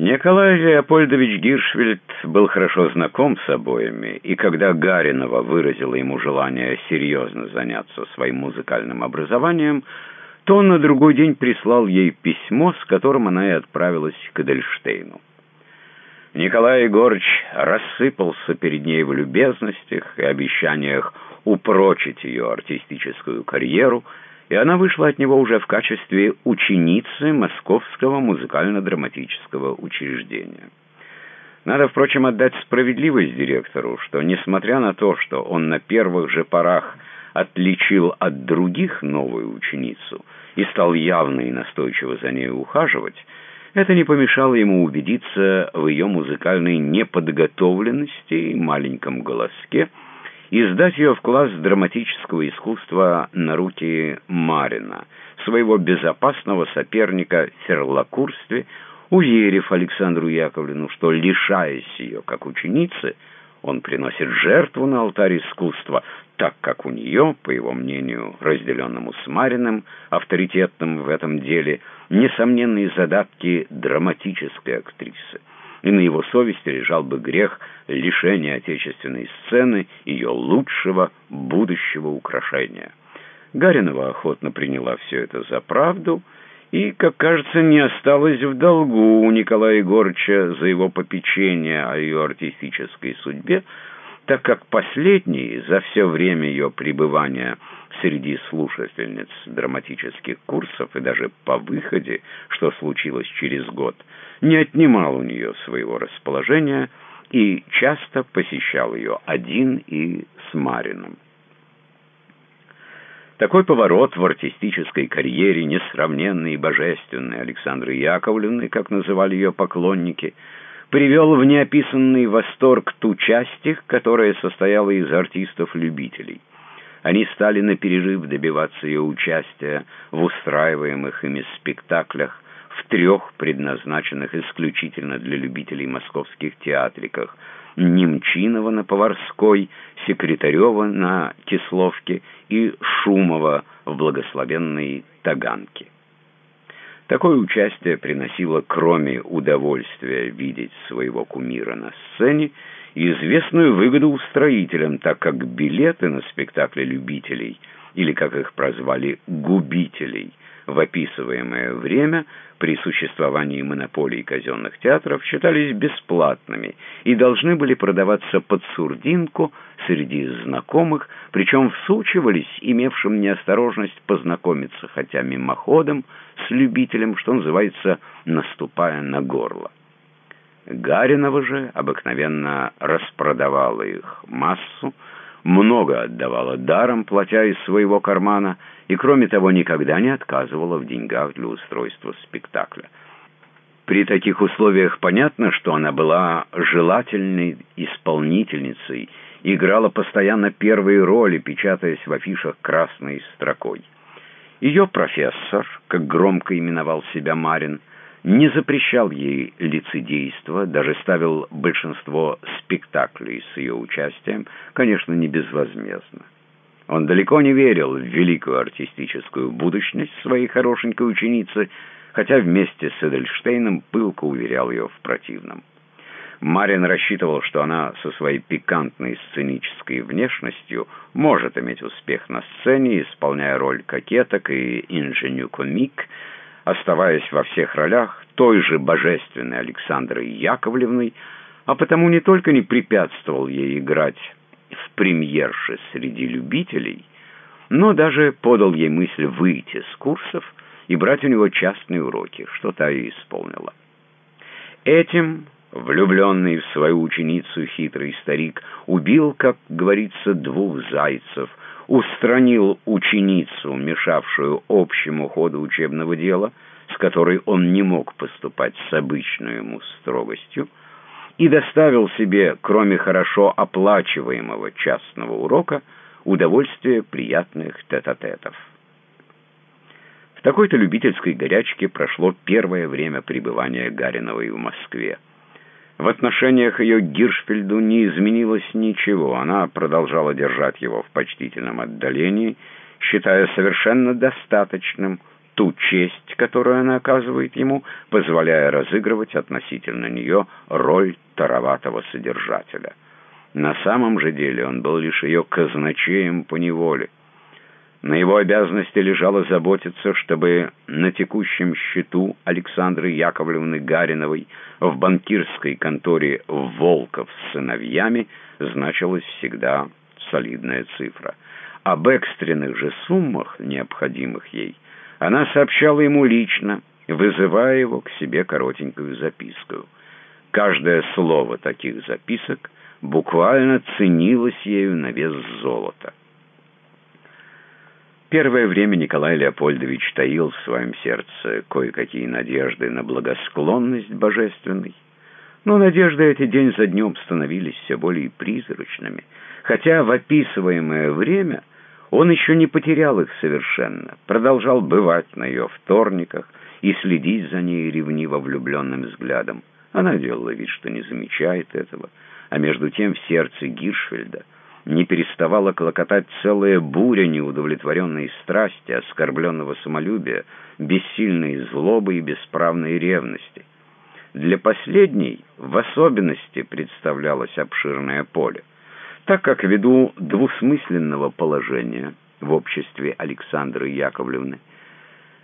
Николай Леопольдович Гиршвельд был хорошо знаком с обоими, и когда Гаринова выразила ему желание серьезно заняться своим музыкальным образованием, то он на другой день прислал ей письмо, с которым она и отправилась к Эдельштейну. Николай Егорыч рассыпался перед ней в любезностях и обещаниях упрочить ее артистическую карьеру, и она вышла от него уже в качестве ученицы Московского музыкально-драматического учреждения. Надо, впрочем, отдать справедливость директору, что, несмотря на то, что он на первых же порах отличил от других новую ученицу и стал явно и настойчиво за ней ухаживать, это не помешало ему убедиться в ее музыкальной неподготовленности и маленьком голоске и сдать ее в класс драматического искусства на руки Марина, своего безопасного соперника в Серлакурстве, уверив Александру Яковлевну, что, лишаясь ее как ученицы, он приносит жертву на алтарь искусства, так как у нее, по его мнению, разделенному с Мариным, авторитетным в этом деле, несомненные задатки драматической актрисы. И на его совести лежал бы грех лишения отечественной сцены ее лучшего будущего украшения. Гаринова охотно приняла все это за правду и, как кажется, не осталась в долгу у Николая Егорыча за его попечение о ее артистической судьбе, так как последний за все время ее пребывания среди слушательниц драматических курсов и даже по выходе, что случилось через год, не отнимал у нее своего расположения и часто посещал ее один и с Марином. Такой поворот в артистической карьере, несравненный и божественный Александры Яковлевны, как называли ее поклонники, привел в неописанный восторг ту часть их, которая состояла из артистов-любителей. Они стали на перерыв добиваться ее участия в устраиваемых ими спектаклях в трех предназначенных исключительно для любителей московских театриках Немчинова на Поварской, Секретарева на Кисловке и Шумова в благословенной Таганке. Такое участие приносило, кроме удовольствия видеть своего кумира на сцене, известную выгоду устроителям, так как билеты на спектакли любителей, или, как их прозвали, губителей, в описываемое время при существовании монополии казенных театров считались бесплатными и должны были продаваться под сурдинку среди знакомых, причем всучивались имевшим неосторожность познакомиться хотя мимоходом с любителем, что называется, наступая на горло. Гаринова же обыкновенно распродавала их массу, много отдавала даром, платя из своего кармана, и, кроме того, никогда не отказывала в деньгах для устройства спектакля. При таких условиях понятно, что она была желательной исполнительницей, играла постоянно первые роли, печатаясь в афишах красной строкой. Ее профессор, как громко именовал себя Марин, не запрещал ей лицедейство, даже ставил большинство спектаклей с ее участием, конечно, не безвозмездно. Он далеко не верил в великую артистическую будущность своей хорошенькой ученицы, хотя вместе с Эдельштейном пылко уверял ее в противном. Марин рассчитывал, что она со своей пикантной сценической внешностью может иметь успех на сцене, исполняя роль кокеток и инженю-комик, оставаясь во всех ролях той же божественной Александрой Яковлевной, а потому не только не препятствовал ей играть в премьерше среди любителей, но даже подал ей мысль выйти с курсов и брать у него частные уроки, что та и исполнила. Этим влюбленный в свою ученицу хитрый старик убил, как говорится, двух зайцев, устранил ученицу, мешавшую общему ходу учебного дела, с которой он не мог поступать с обычной ему строгостью, и доставил себе, кроме хорошо оплачиваемого частного урока, удовольствие приятных тет-а-тетов. В такой-то любительской горячке прошло первое время пребывания Гариновой в Москве. В отношениях ее к Гиршфельду не изменилось ничего. Она продолжала держать его в почтительном отдалении, считая совершенно достаточным ту честь, которую она оказывает ему, позволяя разыгрывать относительно нее роль тароватого содержателя. На самом же деле он был лишь ее казначеем по неволе. На его обязанности лежало заботиться, чтобы на текущем счету Александры Яковлевны Гариновой в банкирской конторе «Волков с сыновьями» значилась всегда солидная цифра. Об экстренных же суммах, необходимых ей, она сообщала ему лично, вызывая его к себе коротенькую записку. Каждое слово таких записок буквально ценилось ею на вес золота. Первое время Николай Леопольдович таил в своем сердце кое-какие надежды на благосклонность божественной, но надежды эти день за днем становились все более призрачными, хотя в описываемое время он еще не потерял их совершенно, продолжал бывать на ее вторниках и следить за ней ревниво влюбленным взглядом. Она делала вид, что не замечает этого, а между тем в сердце Гиршфельда — не переставала клокотать целая буря неудовлетворенной страсти, оскорбленного самолюбия, бессильной злобы и бесправной ревности. Для последней в особенности представлялось обширное поле, так как ввиду двусмысленного положения в обществе Александры Яковлевны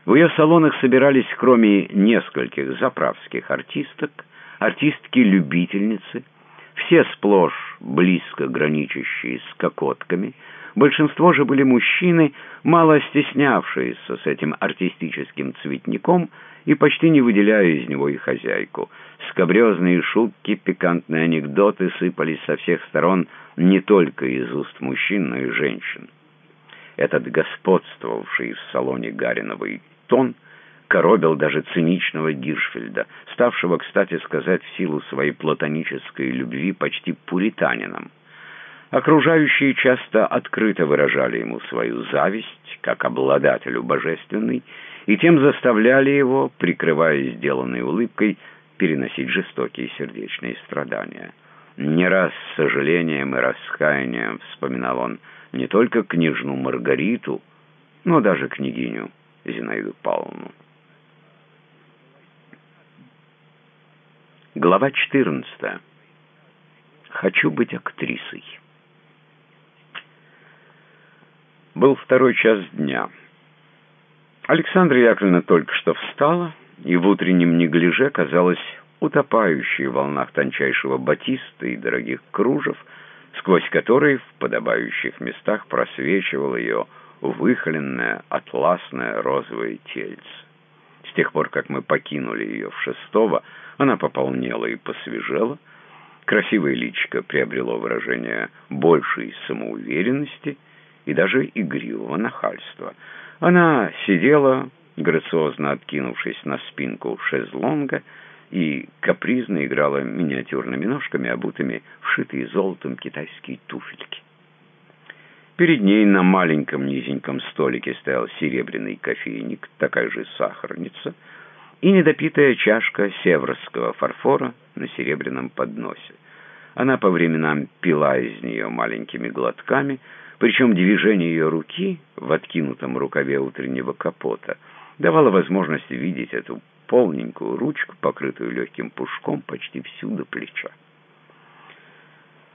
в ее салонах собирались, кроме нескольких заправских артисток, артистки-любительницы, все сплошь близко граничащие с кокотками, большинство же были мужчины, мало стеснявшиеся с этим артистическим цветником и почти не выделяя из него и хозяйку. Скобрезные шутки, пикантные анекдоты сыпались со всех сторон не только из уст мужчин, но и женщин. Этот господствовавший в салоне Гариновый тон — коробил даже циничного Гиршфельда, ставшего, кстати сказать, в силу своей платонической любви почти пуританином. Окружающие часто открыто выражали ему свою зависть, как обладателю божественной, и тем заставляли его, прикрываясь сделанной улыбкой, переносить жестокие сердечные страдания. Не раз с сожалением и раскаянием вспоминал он не только княжну Маргариту, но даже княгиню Зинаиду Павловну. Глава 14. Хочу быть актрисой. Был второй час дня. Александра Яковлевна только что встала, и в утреннем неглиже казалась утопающей в волнах тончайшего батиста и дорогих кружев, сквозь которые в подобающих местах просвечивало ее выхоленное атласное розовое тельце. Тех пор, как мы покинули ее в шестого, она пополнела и посвежела. Красивое личико приобрело выражение большей самоуверенности и даже игривого нахальства. Она сидела, грациозно откинувшись на спинку шезлонга, и капризно играла миниатюрными ножками, обутыми в шитые золотом китайские туфельки. Перед ней на маленьком низеньком столике стоял серебряный кофейник, такая же сахарница — и недопитая чашка северского фарфора на серебряном подносе. Она по временам пила из нее маленькими глотками, причем движение ее руки в откинутом рукаве утреннего капота давало возможность видеть эту полненькую ручку, покрытую легким пушком почти всю до плеча.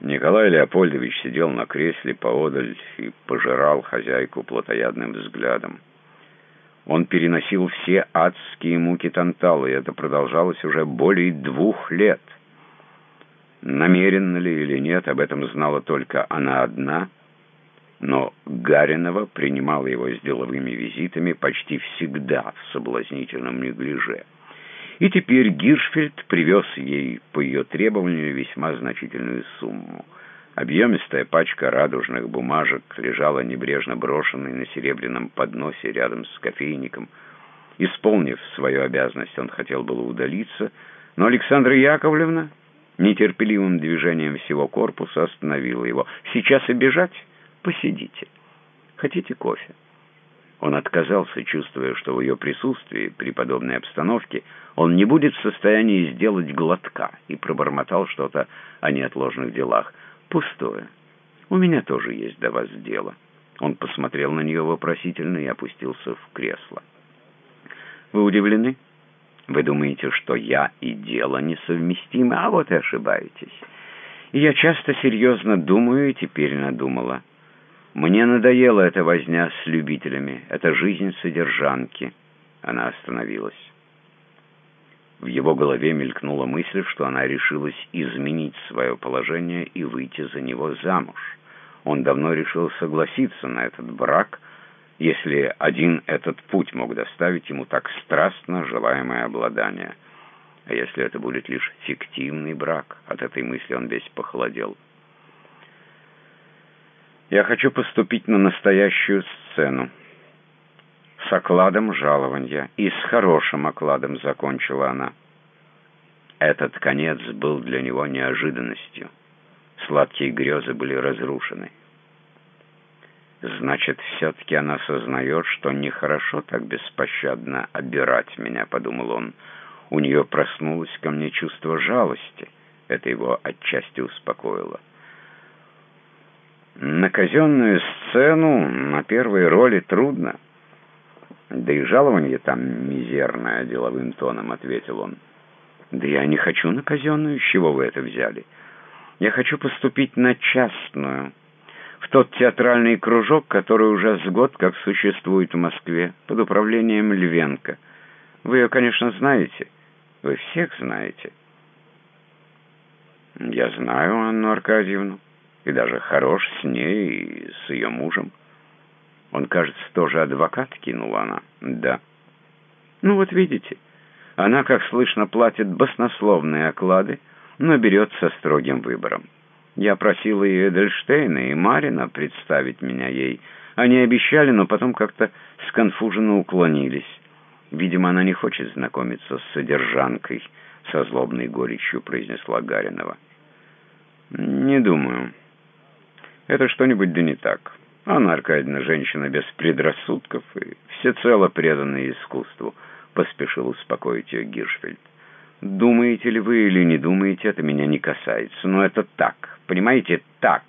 Николай Леопольдович сидел на кресле поодаль и пожирал хозяйку плотоядным взглядом. Он переносил все адские муки Тантала, и это продолжалось уже более двух лет. Намеренно ли или нет, об этом знала только она одна, но Гаринова принимала его с деловыми визитами почти всегда в соблазнительном неглиже. И теперь Гиршфельд привез ей по ее требованию весьма значительную сумму — Объемистая пачка радужных бумажек лежала небрежно брошенной на серебряном подносе рядом с кофейником. Исполнив свою обязанность, он хотел было удалиться, но Александра Яковлевна нетерпеливым движением всего корпуса остановила его. «Сейчас и бежать? Посидите. Хотите кофе?» Он отказался, чувствуя, что в ее присутствии, при подобной обстановке, он не будет в состоянии сделать глотка, и пробормотал что-то о неотложных делах. «Пустое. У меня тоже есть до вас дело». Он посмотрел на нее вопросительно и опустился в кресло. Вы удивлены? Вы думаете, что я и дело несовместимы, а вот и ошибаетесь. Я часто серьезно думаю и теперь надумала. Мне надоела эта возня с любителями, эта жизнь содержанки. Она остановилась. В его голове мелькнула мысль, что она решилась изменить свое положение и выйти за него замуж. Он давно решил согласиться на этот брак, если один этот путь мог доставить ему так страстно желаемое обладание. А если это будет лишь фиктивный брак, от этой мысли он весь похолодел. «Я хочу поступить на настоящую сцену», с окладом жалования и с хорошим окладом закончила она. Этот конец был для него неожиданностью. Сладкие грезы были разрушены. Значит, все-таки она сознает, что нехорошо так беспощадно обирать меня, подумал он. У нее проснулось ко мне чувство жалости. Это его отчасти успокоило. На казенную сцену на первой роли трудно. «Да и жалование там мизерное», — деловым тоном ответил он. «Да я не хочу на казенную. С чего вы это взяли? Я хочу поступить на частную, в тот театральный кружок, который уже с год как существует в Москве, под управлением Львенко. Вы ее, конечно, знаете. Вы всех знаете». «Я знаю Анну Аркадьевну, и даже хорош с ней и с ее мужем». «Он, кажется, тоже адвокат?» — кинула она. «Да». «Ну вот видите, она, как слышно, платит баснословные оклады, но берет со строгим выбором. Я просила и Эдельштейна, и Марина представить меня ей. Они обещали, но потом как-то сконфуженно уклонились. Видимо, она не хочет знакомиться с содержанкой, со злобной горечью произнесла Гаринова. «Не думаю. Это что-нибудь да не так». Анна Аркадьевна женщина без предрассудков и всецело преданная искусству, поспешил успокоить ее Гиршфельд. Думаете ли вы или не думаете, это меня не касается, но это так, понимаете, так.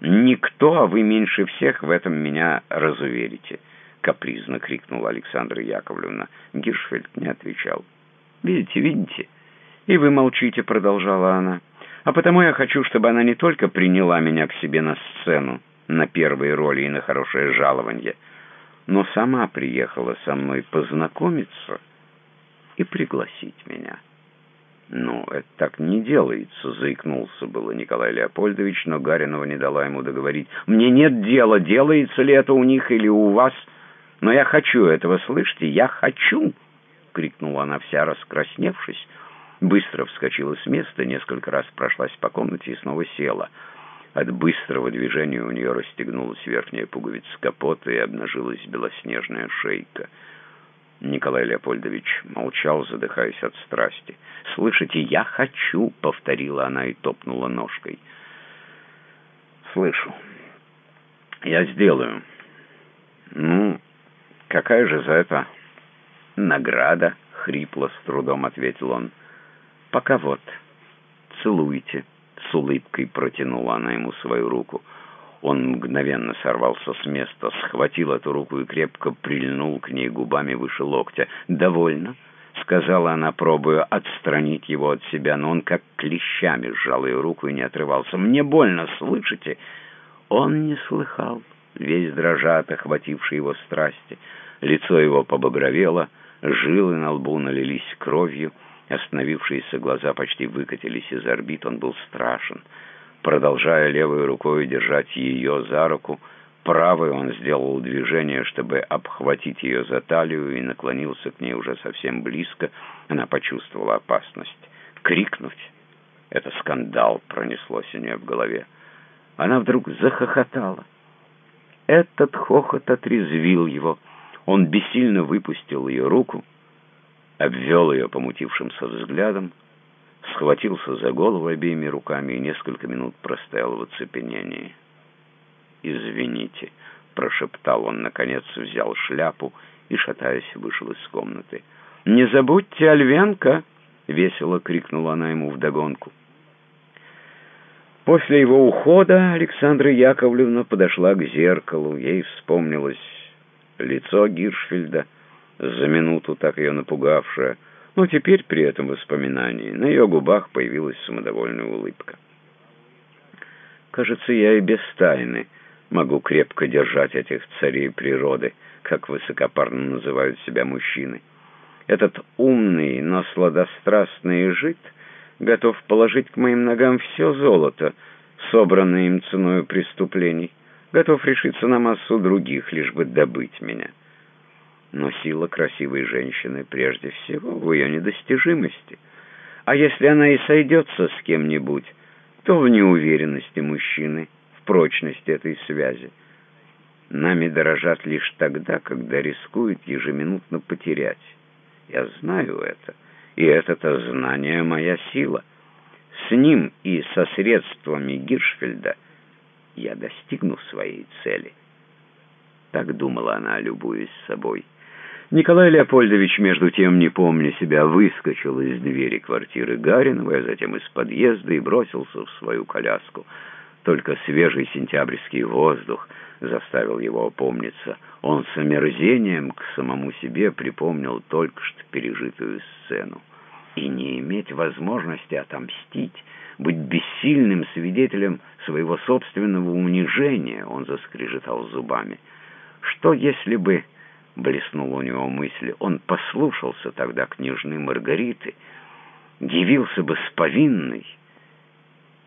Никто, а вы меньше всех в этом меня разуверите, капризно крикнула Александра Яковлевна. Гиршфельд не отвечал. Видите, видите? И вы молчите, продолжала она. А потому я хочу, чтобы она не только приняла меня к себе на сцену, на первые роли и на хорошее жалование, но сама приехала со мной познакомиться и пригласить меня. «Ну, это так не делается», — заикнулся было Николай Леопольдович, но Гаринова не дала ему договорить. «Мне нет дела, делается ли это у них или у вас, но я хочу этого, слышите, я хочу!» — крикнула она вся раскрасневшись, быстро вскочила с места, несколько раз прошлась по комнате и снова села — от быстрого движения у нее расстегнулась верхняя пуговица капота и обнажилась белоснежная шейка. Николай Леопольдович молчал, задыхаясь от страсти. «Слышите, я хочу!» — повторила она и топнула ножкой. «Слышу. Я сделаю. Ну, какая же за это награда?» — хрипло с трудом ответил он. «Пока вот. Целуйте» с улыбкой протянула она ему свою руку. Он мгновенно сорвался с места, схватил эту руку и крепко прильнул к ней губами выше локтя. «Довольно», — сказала она, пробуя отстранить его от себя, но он как клещами сжал ее руку и не отрывался. «Мне больно, слышите?» Он не слыхал, весь дрожа от охватившей его страсти. Лицо его побагровело, жилы на лбу налились кровью — Остановившиеся глаза почти выкатились из орбит, он был страшен. Продолжая левой рукой держать ее за руку, правой он сделал движение, чтобы обхватить ее за талию и наклонился к ней уже совсем близко. Она почувствовала опасность. Крикнуть — это скандал пронеслось у нее в голове. Она вдруг захохотала. Этот хохот отрезвил его. Он бессильно выпустил ее руку, обвел ее помутившимся взглядом, схватился за голову обеими руками и несколько минут простоял в оцепенении. «Извините», — прошептал он, наконец взял шляпу и, шатаясь, вышел из комнаты. «Не забудьте Альвенка!» — весело крикнула она ему вдогонку. После его ухода Александра Яковлевна подошла к зеркалу. Ей вспомнилось лицо Гиршфельда, за минуту так ее напугавшая, но теперь при этом воспоминании на ее губах появилась самодовольная улыбка. Кажется, я и без тайны могу крепко держать этих царей природы, как высокопарно называют себя мужчины. Этот умный, но сладострастный жид готов положить к моим ногам все золото, собранное им ценой преступлений, готов решиться на массу других, лишь бы добыть меня. Но сила красивой женщины прежде всего в ее недостижимости. А если она и сойдется с кем-нибудь, то в неуверенности мужчины, в прочности этой связи. Нами дорожат лишь тогда, когда рискуют ежеминутно потерять. Я знаю это, и это-то знание моя сила. С ним и со средствами Гиршфельда я достигну своей цели. Так думала она, любуясь собой. Николай Леопольдович, между тем, не помня себя, выскочил из двери квартиры Гариновой, а затем из подъезда и бросился в свою коляску. Только свежий сентябрьский воздух заставил его опомниться. Он с омерзением к самому себе припомнил только что пережитую сцену. И не иметь возможности отомстить, быть бессильным свидетелем своего собственного унижения, он заскрежетал зубами. Что если бы — блеснула у него мысль. Он послушался тогда княжны Маргариты, явился бы с повинной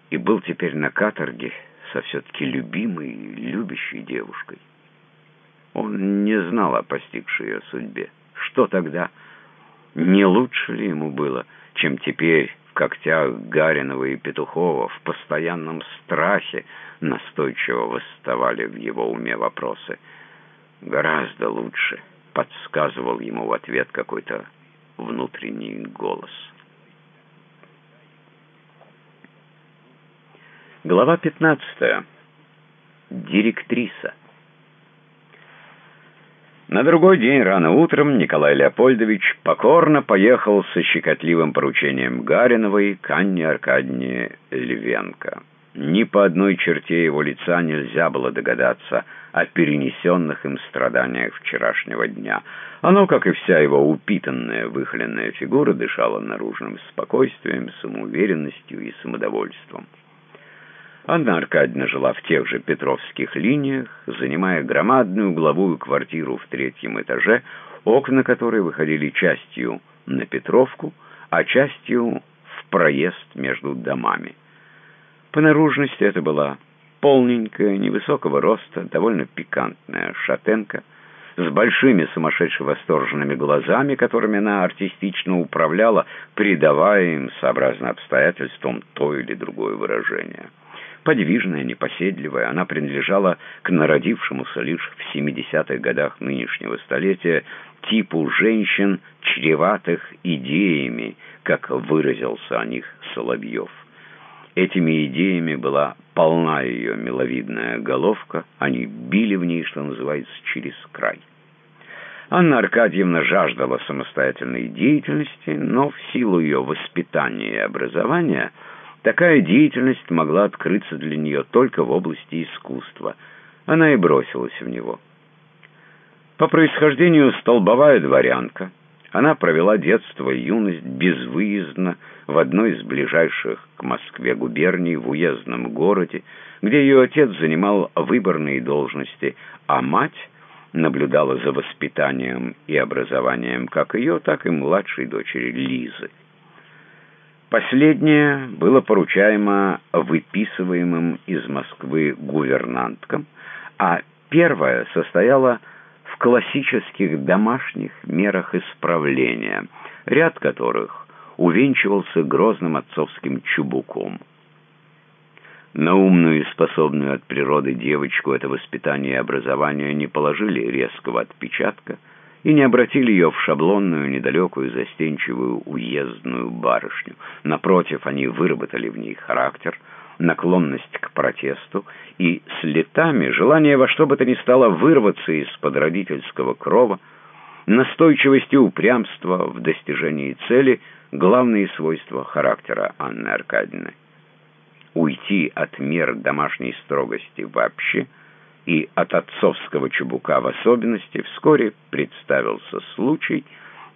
и был теперь на каторге со все-таки любимой и любящей девушкой. Он не знал о постигшей ее судьбе. Что тогда? Не лучше ли ему было, чем теперь в когтях Гаринова и Петухова, в постоянном страхе настойчиво восставали в его уме вопросы — гораздо лучше, подсказывал ему в ответ какой-то внутренний голос. Глава 15. Директриса. На другой день рано утром Николай Леопольдович покорно поехал со щекотливым поручением Гариновой к Анне Аркадьевне Львенко. Ни по одной черте его лица нельзя было догадаться о перенесенных им страданиях вчерашнего дня. Оно, как и вся его упитанная, выхоленная фигура, дышало наружным спокойствием, самоуверенностью и самодовольством. Анна Аркадьевна жила в тех же Петровских линиях, занимая громадную угловую квартиру в третьем этаже, окна которой выходили частью на Петровку, а частью в проезд между домами. По наружности это была полненькая, невысокого роста, довольно пикантная шатенка, с большими сумасшедше восторженными глазами, которыми она артистично управляла, придавая им, сообразно обстоятельствам, то или другое выражение. Подвижная, непоседливая, она принадлежала к народившемуся лишь в 70-х годах нынешнего столетия типу женщин, чреватых идеями, как выразился о них Соловьев. Этими идеями была полна ее миловидная головка, они били в ней, что называется, через край. Анна Аркадьевна жаждала самостоятельной деятельности, но в силу ее воспитания и образования такая деятельность могла открыться для нее только в области искусства. Она и бросилась в него. По происхождению столбовая дворянка, она провела детство и юность безвыездно в одной из ближайших к Москве губерний в уездном городе, где ее отец занимал выборные должности, а мать наблюдала за воспитанием и образованием как ее, так и младшей дочери Лизы. Последнее было поручаемо выписываемым из Москвы гувернанткам, а первое состояло в классических домашних мерах исправления, ряд которых увенчивался грозным отцовским чубуком. На умную и способную от природы девочку это воспитание и образование не положили резкого отпечатка и не обратили ее в шаблонную, недалекую, застенчивую, уездную барышню. Напротив, они выработали в ней характер – наклонность к протесту и с летами желание во что бы то ни стало вырваться из-под родительского крова, настойчивость и упрямство в достижении цели – главные свойства характера Анны Аркадьевны. Уйти от мер домашней строгости вообще и от отцовского чубука в особенности, вскоре представился случай,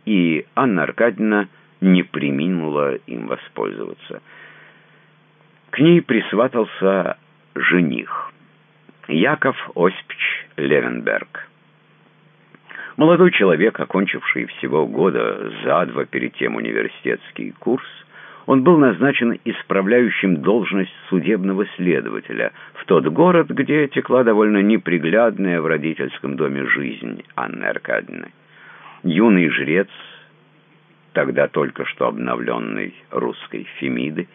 и Анна Аркадьевна не приминула им воспользоваться. К ней присватался жених, Яков Осипч Левенберг. Молодой человек, окончивший всего года за два перед тем университетский курс, он был назначен исправляющим должность судебного следователя в тот город, где текла довольно неприглядная в родительском доме жизнь Анны Аркадьевны. Юный жрец, тогда только что обновленный русской Фемиды,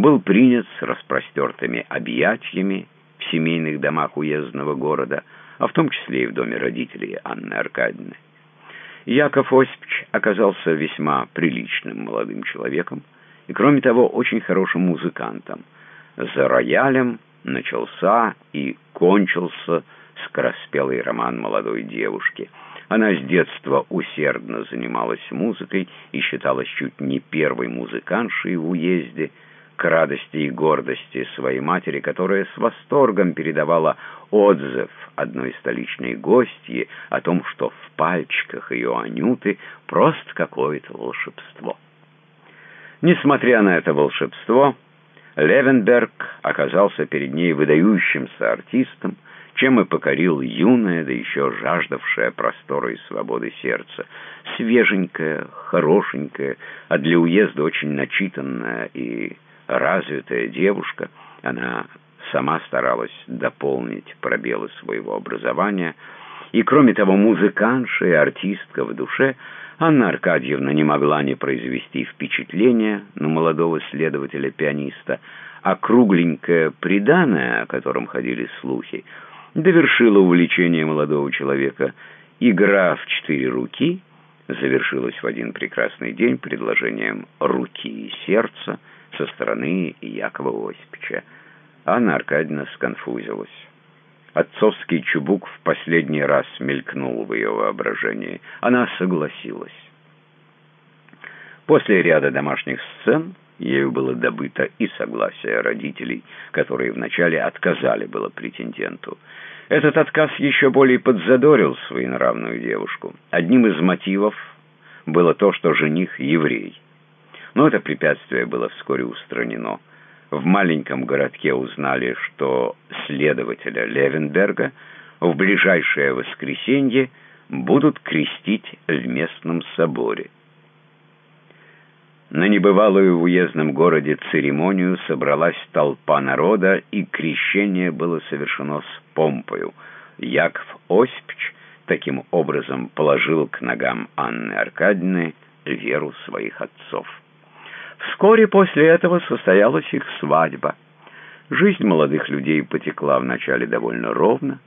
был принят с распростертыми объятиями в семейных домах уездного города, а в том числе и в доме родителей Анны Аркадьевны. Яков Осипович оказался весьма приличным молодым человеком, и, кроме того, очень хорошим музыкантом. За роялем начался и кончился скороспелый роман молодой девушки. Она с детства усердно занималась музыкой и считалась чуть не первой музыкантшей в уезде, к радости и гордости своей матери, которая с восторгом передавала отзыв одной столичной гостьи о том, что в пальчиках ее Анюты просто какое-то волшебство. Несмотря на это волшебство, Левенберг оказался перед ней выдающимся артистом, чем и покорил юное, да еще жаждавшее простора и свободы сердце. Свеженькая, хорошенькая, а для уезда очень начитанная и развитая девушка, она сама старалась дополнить пробелы своего образования, и, кроме того, музыкантша и артистка в душе — Анна Аркадьевна не могла не произвести впечатления на молодого следователя-пианиста, а кругленькое приданое, о котором ходили слухи, довершило увлечение молодого человека. Игра в четыре руки завершилась в один прекрасный день предложением руки и сердца со стороны Якова Осиповича. Анна Аркадьевна сконфузилась. Отцовский чубук в последний раз мелькнул в ее воображении. Она согласилась. После ряда домашних сцен ею было добыто и согласие родителей, которые вначале отказали было претенденту. Этот отказ еще более подзадорил своенравную девушку. Одним из мотивов было то, что жених еврей. Но это препятствие было вскоре устранено в маленьком городке узнали, что следователя Левенберга в ближайшее воскресенье будут крестить в местном соборе. На небывалую в уездном городе церемонию собралась толпа народа, и крещение было совершено с помпою. Яков Осипович таким образом положил к ногам Анны Аркадьевны веру своих отцов. Вскоре после этого состоялась их свадьба. Жизнь молодых людей потекла вначале довольно ровно.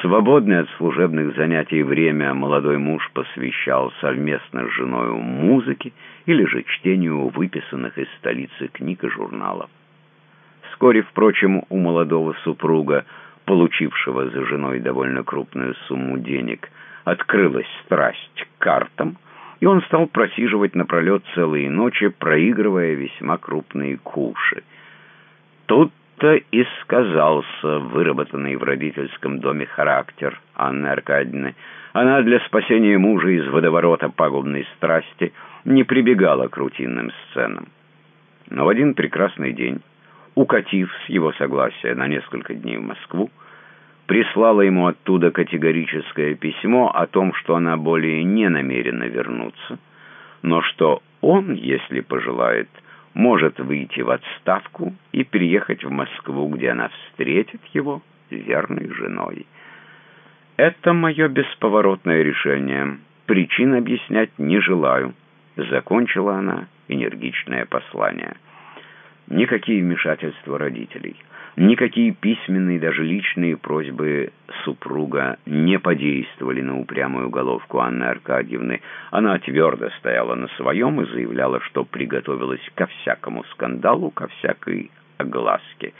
Свободное от служебных занятий время молодой муж посвящал совместно с женой музыке или же чтению выписанных из столицы книг и журналов. Вскоре, впрочем, у молодого супруга, получившего за женой довольно крупную сумму денег, открылась страсть к картам – и он стал просиживать напролет целые ночи, проигрывая весьма крупные куши. Тут-то и сказался выработанный в родительском доме характер Анны Аркадьевны. Она для спасения мужа из водоворота пагубной страсти не прибегала к рутинным сценам. Но в один прекрасный день, укатив с его согласия на несколько дней в Москву, прислала ему оттуда категорическое письмо о том, что она более не намерена вернуться, но что он, если пожелает, может выйти в отставку и переехать в Москву, где она встретит его верной женой. «Это мое бесповоротное решение. Причин объяснять не желаю», — закончила она энергичное послание. Никакие вмешательства родителей — Никакие письменные, даже личные просьбы супруга не подействовали на упрямую головку Анны Аркадьевны. Она твердо стояла на своем и заявляла, что приготовилась ко всякому скандалу, ко всякой огласке.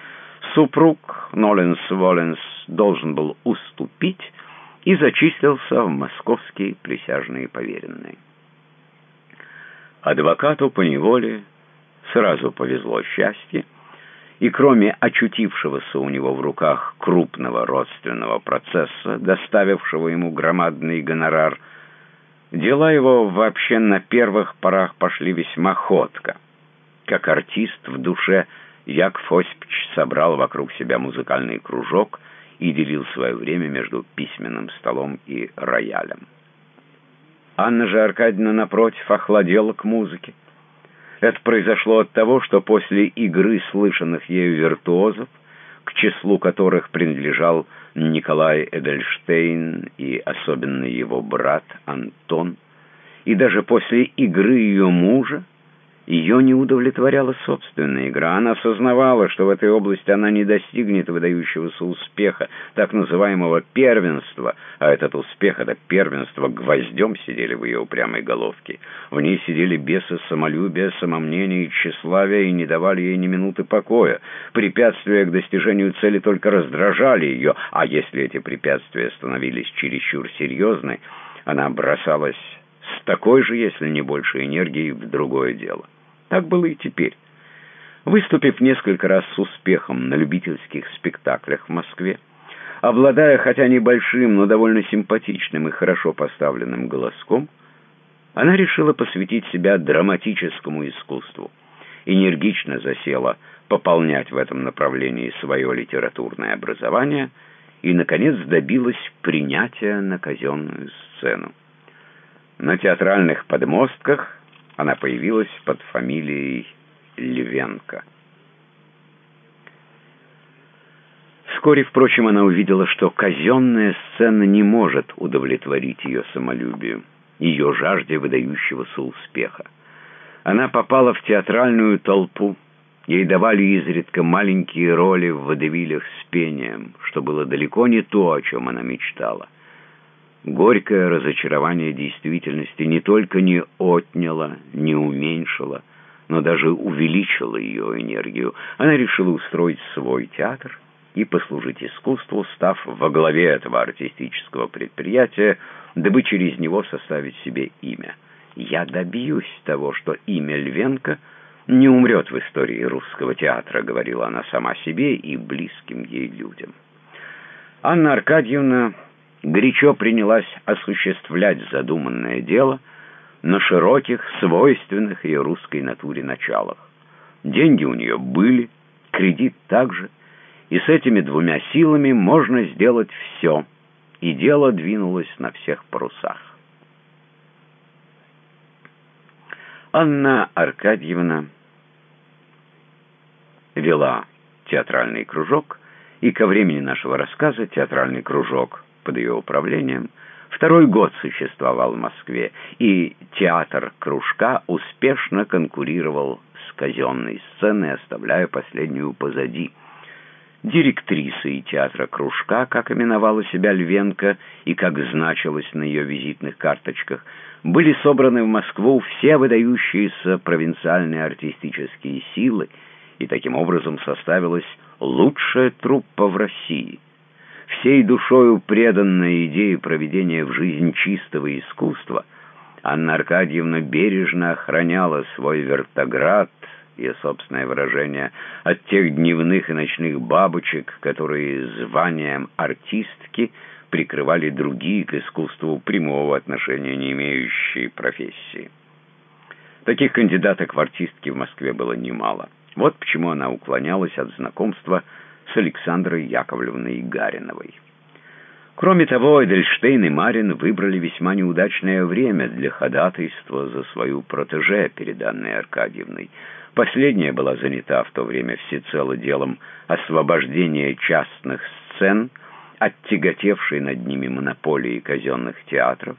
Супруг Ноленс-Воленс должен был уступить и зачислился в московские присяжные поверенные. Адвокату по неволе сразу повезло счастье, и кроме очутившегося у него в руках крупного родственного процесса, доставившего ему громадный гонорар, дела его вообще на первых порах пошли весьма ходко. Как артист в душе Яков Осипович собрал вокруг себя музыкальный кружок и делил свое время между письменным столом и роялем. Анна же Аркадьевна, напротив, охладела к музыке. Это произошло от того, что после игры слышанных ею виртуозов, к числу которых принадлежал Николай Эдельштейн и особенно его брат Антон, и даже после игры ее мужа, ее не удовлетворяла собственная игра. Она осознавала, что в этой области она не достигнет выдающегося успеха, так называемого первенства, а этот успех, это первенство, гвоздем сидели в ее упрямой головке. В ней сидели бесы самолюбия, самомнения и тщеславия и не давали ей ни минуты покоя. Препятствия к достижению цели только раздражали ее, а если эти препятствия становились чересчур серьезны, она бросалась с такой же, если не большей энергией, в другое дело. Так было и теперь. Выступив несколько раз с успехом на любительских спектаклях в Москве, обладая хотя небольшим, но довольно симпатичным и хорошо поставленным голоском, она решила посвятить себя драматическому искусству. Энергично засела пополнять в этом направлении свое литературное образование и, наконец, добилась принятия на казенную сцену. На театральных подмостках она появилась под фамилией Левенко. Вскоре, впрочем, она увидела, что казенная сцена не может удовлетворить ее самолюбию, ее жажде выдающегося успеха. Она попала в театральную толпу, ей давали изредка маленькие роли в водевилях с пением, что было далеко не то, о чем она мечтала. Горькое разочарование действительности не только не отняло, не уменьшило, но даже увеличило ее энергию. Она решила устроить свой театр и послужить искусству, став во главе этого артистического предприятия, дабы через него составить себе имя. «Я добьюсь того, что имя Львенко не умрет в истории русского театра», — говорила она сама себе и близким ей людям. Анна Аркадьевна горячо принялась осуществлять задуманное дело на широких, свойственных ее русской натуре началах. Деньги у нее были, кредит также, и с этими двумя силами можно сделать все, и дело двинулось на всех парусах. Анна Аркадьевна вела театральный кружок, и ко времени нашего рассказа театральный кружок под ее управлением, второй год существовал в Москве, и театр кружка успешно конкурировал с казенной сценой, оставляя последнюю позади. Директрисой театра кружка, как именовала себя Львенко и как значилось на ее визитных карточках, были собраны в Москву все выдающиеся провинциальные артистические силы, и таким образом составилась лучшая труппа в России — всей душою преданная идее проведения в жизнь чистого искусства, Анна Аркадьевна бережно охраняла свой вертоград, ее собственное выражение, от тех дневных и ночных бабочек, которые званием артистки прикрывали другие к искусству прямого отношения не имеющие профессии. Таких кандидаток в артистки в Москве было немало. Вот почему она уклонялась от знакомства с Александрой Яковлевной Гариновой. Кроме того, Эдельштейн и Марин выбрали весьма неудачное время для ходатайства за свою протеже перед Анной Аркадьевной. Последняя была занята в то время всецело делом освобождения частных сцен, оттяготевшей над ними монополии казенных театров,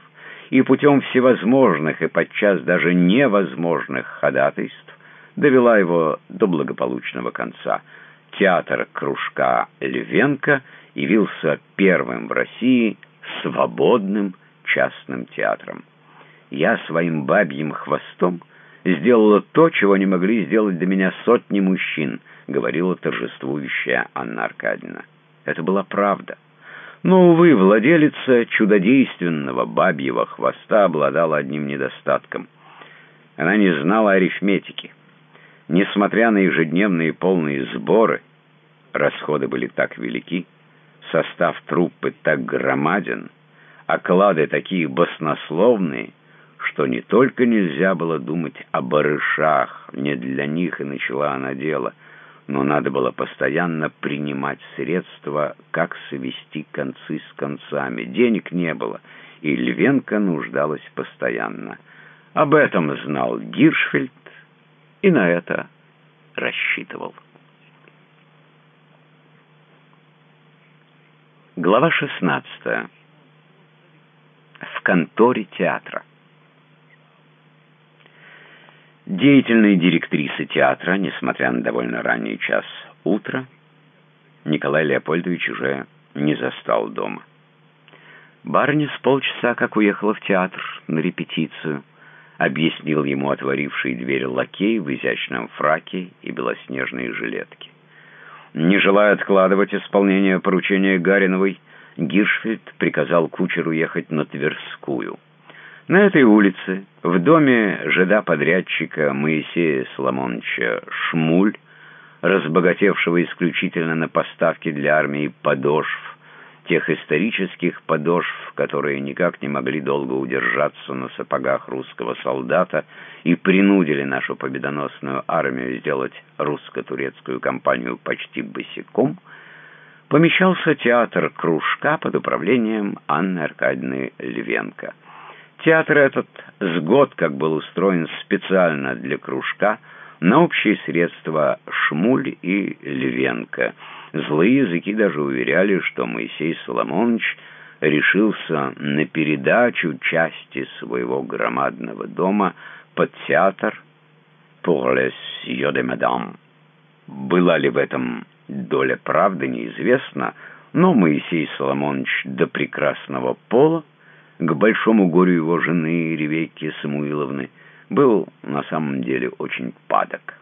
и путем всевозможных и подчас даже невозможных ходатайств довела его до благополучного конца – театр кружка Львенко явился первым в России свободным частным театром. Я своим бабьим хвостом сделала то, чего не могли сделать до меня сотни мужчин, говорила торжествующая Анна Аркадьевна. Это была правда. Но, увы, владелица чудодейственного бабьего хвоста обладала одним недостатком. Она не знала арифметики. Несмотря на ежедневные полные сборы, расходы были так велики, состав труппы так громаден, оклады такие баснословные, что не только нельзя было думать о барышах, не для них и начала она дело, но надо было постоянно принимать средства, как свести концы с концами. Денег не было, и Львенко нуждалась постоянно. Об этом знал Гиршфельд и на это рассчитывал. Глава 16. В конторе театра. Деятельной директрисы театра, несмотря на довольно ранний час утра, Николай Леопольдович уже не застал дома. Барыня с полчаса как уехала в театр на репетицию, объяснил ему отворивший дверь лакей в изящном фраке и белоснежной жилетке. Не желая откладывать исполнение поручения Гариновой, Гиршфельд приказал кучеру ехать на Тверскую. На этой улице, в доме жида-подрядчика Моисея Соломоновича Шмуль, разбогатевшего исключительно на поставки для армии подошв, тех исторических подошв, которые никак не могли долго удержаться на сапогах русского солдата и принудили нашу победоносную армию сделать русско-турецкую кампанию почти босиком, помещался театр кружка под управлением Анны Аркадьевны Львенко. Театр этот с год как был устроен специально для кружка на общие средства Шмуль и Львенко. Злые языки даже уверяли, что Моисей Соломонович решился на передачу части своего громадного дома под театр «Pour les yeux de madame». Была ли в этом доля правды, неизвестно, но Моисей Соломонович до прекрасного пола к большому горю его жены Ревекки Самуиловны, был на самом деле очень падок.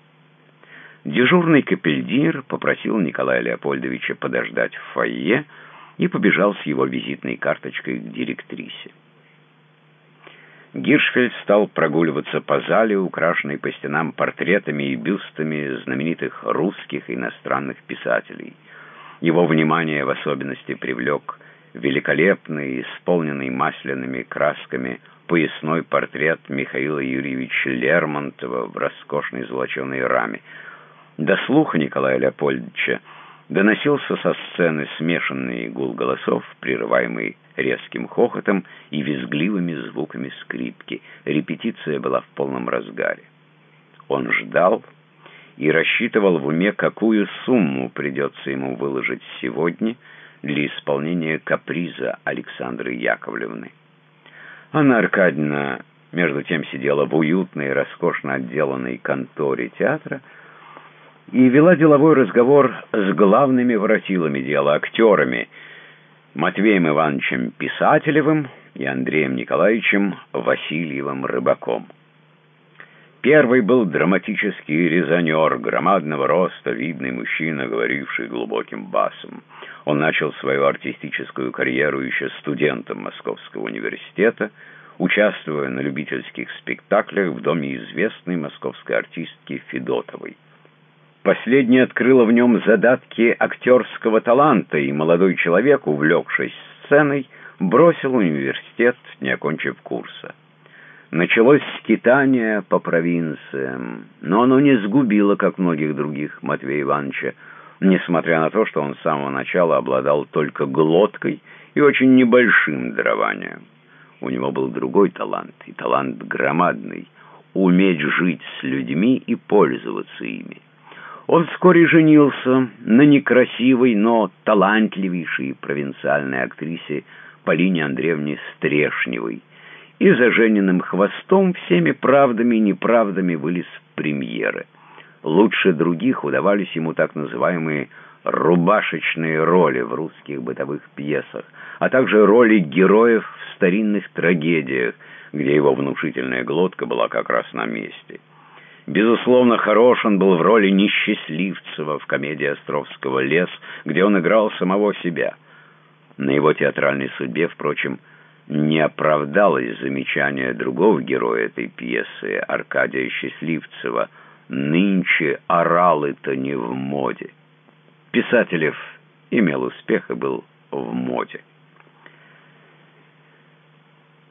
Дежурный капельдинер попросил Николая Леопольдовича подождать в фойе и побежал с его визитной карточкой к директрисе. Гиршфельд стал прогуливаться по зале, украшенной по стенам портретами и бюстами знаменитых русских и иностранных писателей. Его внимание в особенности привлек великолепный, исполненный масляными красками поясной портрет Михаила Юрьевича Лермонтова в роскошной золоченой раме. До слуха Николая Леопольдовича доносился со сцены смешанный гул голосов, прерываемый резким хохотом и визгливыми звуками скрипки. Репетиция была в полном разгаре. Он ждал и рассчитывал в уме, какую сумму придется ему выложить сегодня – для исполнения каприза Александры Яковлевны. Анна Аркадьевна, между тем, сидела в уютной, роскошно отделанной конторе театра и вела деловой разговор с главными воротилами дела, актерами Матвеем Ивановичем Писателевым и Андреем Николаевичем Васильевым Рыбаком. Первый был драматический резонер, громадного роста, видный мужчина, говоривший глубоким басом. Он начал свою артистическую карьеру еще студентом Московского университета, участвуя на любительских спектаклях в доме известной московской артистки Федотовой. Последняя открыла в нем задатки актерского таланта, и молодой человек, увлекшись сценой, бросил университет, не окончив курса. Началось скитание по провинциям, но оно не сгубило, как многих других, Матвея Ивановича, несмотря на то, что он с самого начала обладал только глоткой и очень небольшим дарованием. У него был другой талант, и талант громадный — уметь жить с людьми и пользоваться ими. Он вскоре женился на некрасивой, но талантливейшей провинциальной актрисе Полине Андреевне Стрешневой, и за Жениным хвостом всеми правдами и неправдами вылез премьеры. Лучше других удавались ему так называемые рубашечные роли в русских бытовых пьесах, а также роли героев в старинных трагедиях, где его внушительная глотка была как раз на месте. Безусловно, хорош он был в роли несчастливцева в комедии Островского «Лес», где он играл самого себя. На его театральной судьбе, впрочем, не оправдалось замечание другого героя этой пьесы, Аркадия Счастливцева, Нынче оралы-то не в моде. Писателев имел успех и был в моде.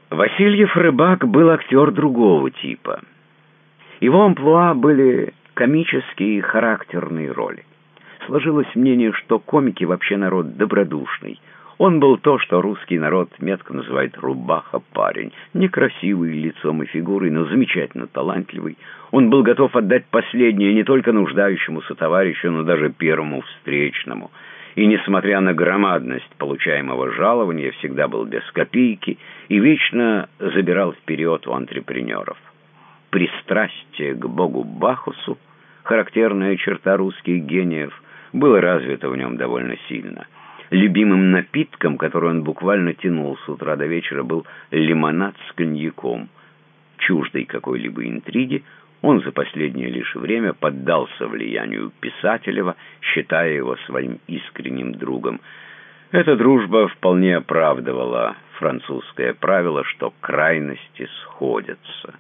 Васильев Рыбак был актер другого типа. Его амплуа были комические и характерные роли. Сложилось мнение, что комики вообще народ добродушный. Он был то, что русский народ метко называет «рубаха-парень». Некрасивый лицом и фигурой, но замечательно талантливый. Он был готов отдать последнее не только нуждающемуся товарищу, но даже первому встречному. И, несмотря на громадность получаемого жалования, всегда был без копейки и вечно забирал вперед у антрепренеров. Пристрастие к богу Бахусу, характерная черта русских гениев, было развито в нем довольно сильно – Любимым напитком, который он буквально тянул с утра до вечера, был лимонад с коньяком. Чуждой какой-либо интриги, он за последнее лишь время поддался влиянию Писателева, считая его своим искренним другом. Эта дружба вполне оправдывала французское правило, что крайности сходятся.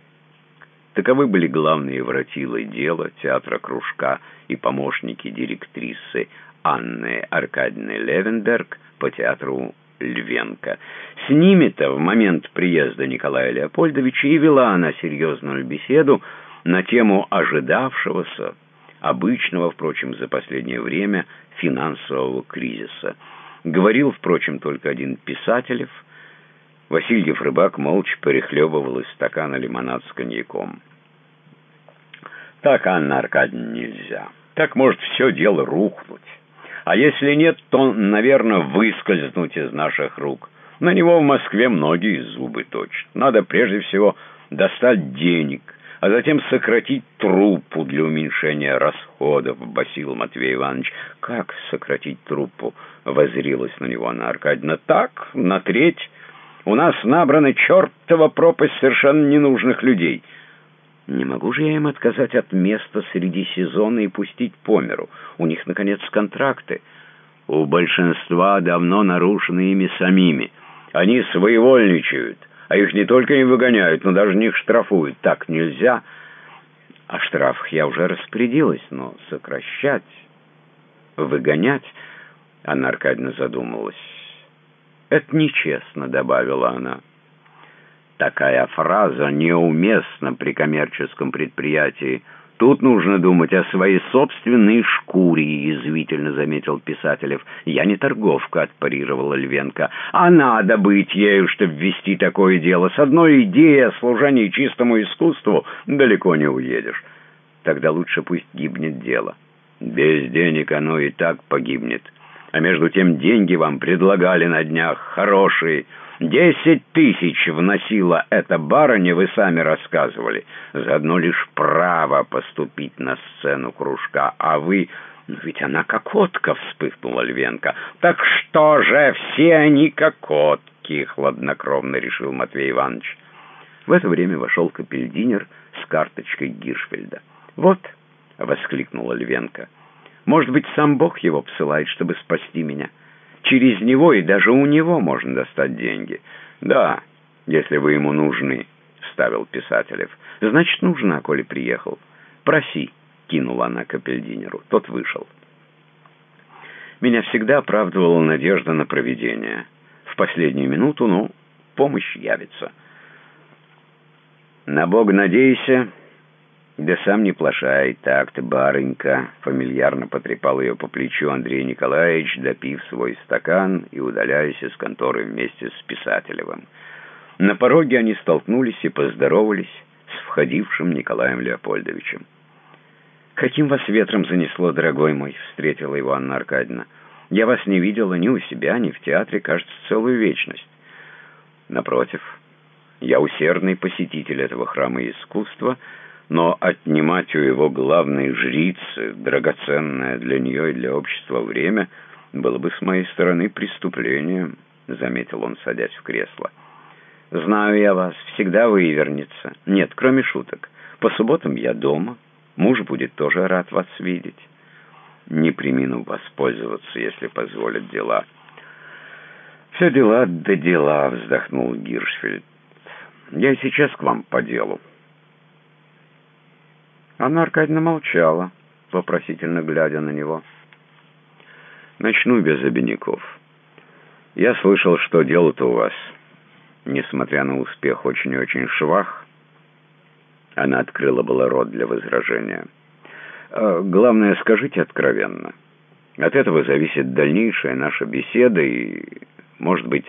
Таковы были главные воротилы дела театра Кружка и помощники директрисы Анны Аркадьевны Левенберг по театру Львенко. С ними-то в момент приезда Николая Леопольдовича и вела она серьезную беседу на тему ожидавшегося, обычного, впрочем, за последнее время, финансового кризиса. Говорил, впрочем, только один Писателев. Васильев Рыбак молча перехлебывал из стакана лимонад с коньяком. «Так, Анна Аркадьевна, нельзя. Так может все дело рухнуть». А если нет, то, наверное, выскользнуть из наших рук. На него в Москве многие зубы точат. Надо прежде всего достать денег, а затем сократить труппу для уменьшения расходов, басил Матвей Иванович. Как сократить труппу? Возрилась на него Анна Аркадьевна. Так, на треть. У нас набрана чертова пропасть совершенно ненужных людей — не могу же я им отказать от места среди сезона и пустить по миру. У них, наконец, контракты. У большинства давно нарушены ими самими. Они своевольничают, а их не только не выгоняют, но даже не штрафуют. Так нельзя. О штрафах я уже распорядилась, но сокращать, выгонять... Анна Аркадьевна задумалась. «Это нечестно», — добавила она. Такая фраза неуместна при коммерческом предприятии. Тут нужно думать о своей собственной шкуре, язвительно заметил Писателев. Я не торговка, отпарировала Львенко. А надо быть ею, чтобы ввести такое дело. С одной идеей о служении чистому искусству далеко не уедешь. Тогда лучше пусть гибнет дело. Без денег оно и так погибнет. А между тем деньги вам предлагали на днях хорошие, Десять тысяч вносила эта барыня, вы сами рассказывали. За одно лишь право поступить на сцену кружка, а вы... «Ну, ведь она кокотка, вспыхнула Львенко. Так что же, все они кокотки, хладнокровно решил Матвей Иванович. В это время вошел капельдинер с карточкой Гиршфельда. «Вот», — воскликнула Львенко, — «может быть, сам Бог его посылает, чтобы спасти меня». Через него и даже у него можно достать деньги. Да, если вы ему нужны, вставил Писателев. Значит, нужна, коли приехал. Проси, кинула она капельдинеру. Тот вышел. Меня всегда оправдывала надежда на провидение. В последнюю минуту, ну, помощь явится. На Бог надейся, «Да сам не плашай, так-то, барынька!» Фамильярно потрепал ее по плечу Андрей Николаевич, допив свой стакан и удаляясь из конторы вместе с Писателевым. На пороге они столкнулись и поздоровались с входившим Николаем Леопольдовичем. «Каким вас ветром занесло, дорогой мой?» — встретила его Анна Аркадьевна. «Я вас не видела ни у себя, ни в театре, кажется, целую вечность». «Напротив, я усердный посетитель этого храма искусства», но отнимать у его главной жрицы драгоценное для нее и для общества время было бы с моей стороны преступлением, — заметил он, садясь в кресло. «Знаю я вас, всегда вывернется. Нет, кроме шуток. По субботам я дома, муж будет тоже рад вас видеть. Не примину воспользоваться, если позволят дела». «Все дела да дела», — вздохнул Гиршфельд. «Я сейчас к вам по делу». Анна Аркадьевна молчала, вопросительно глядя на него. «Начну без обиняков. Я слышал, что дело-то у вас, несмотря на успех, очень и очень швах». Она открыла было рот для возражения. «А «Главное, скажите откровенно. От этого зависит дальнейшая наша беседа и, может быть,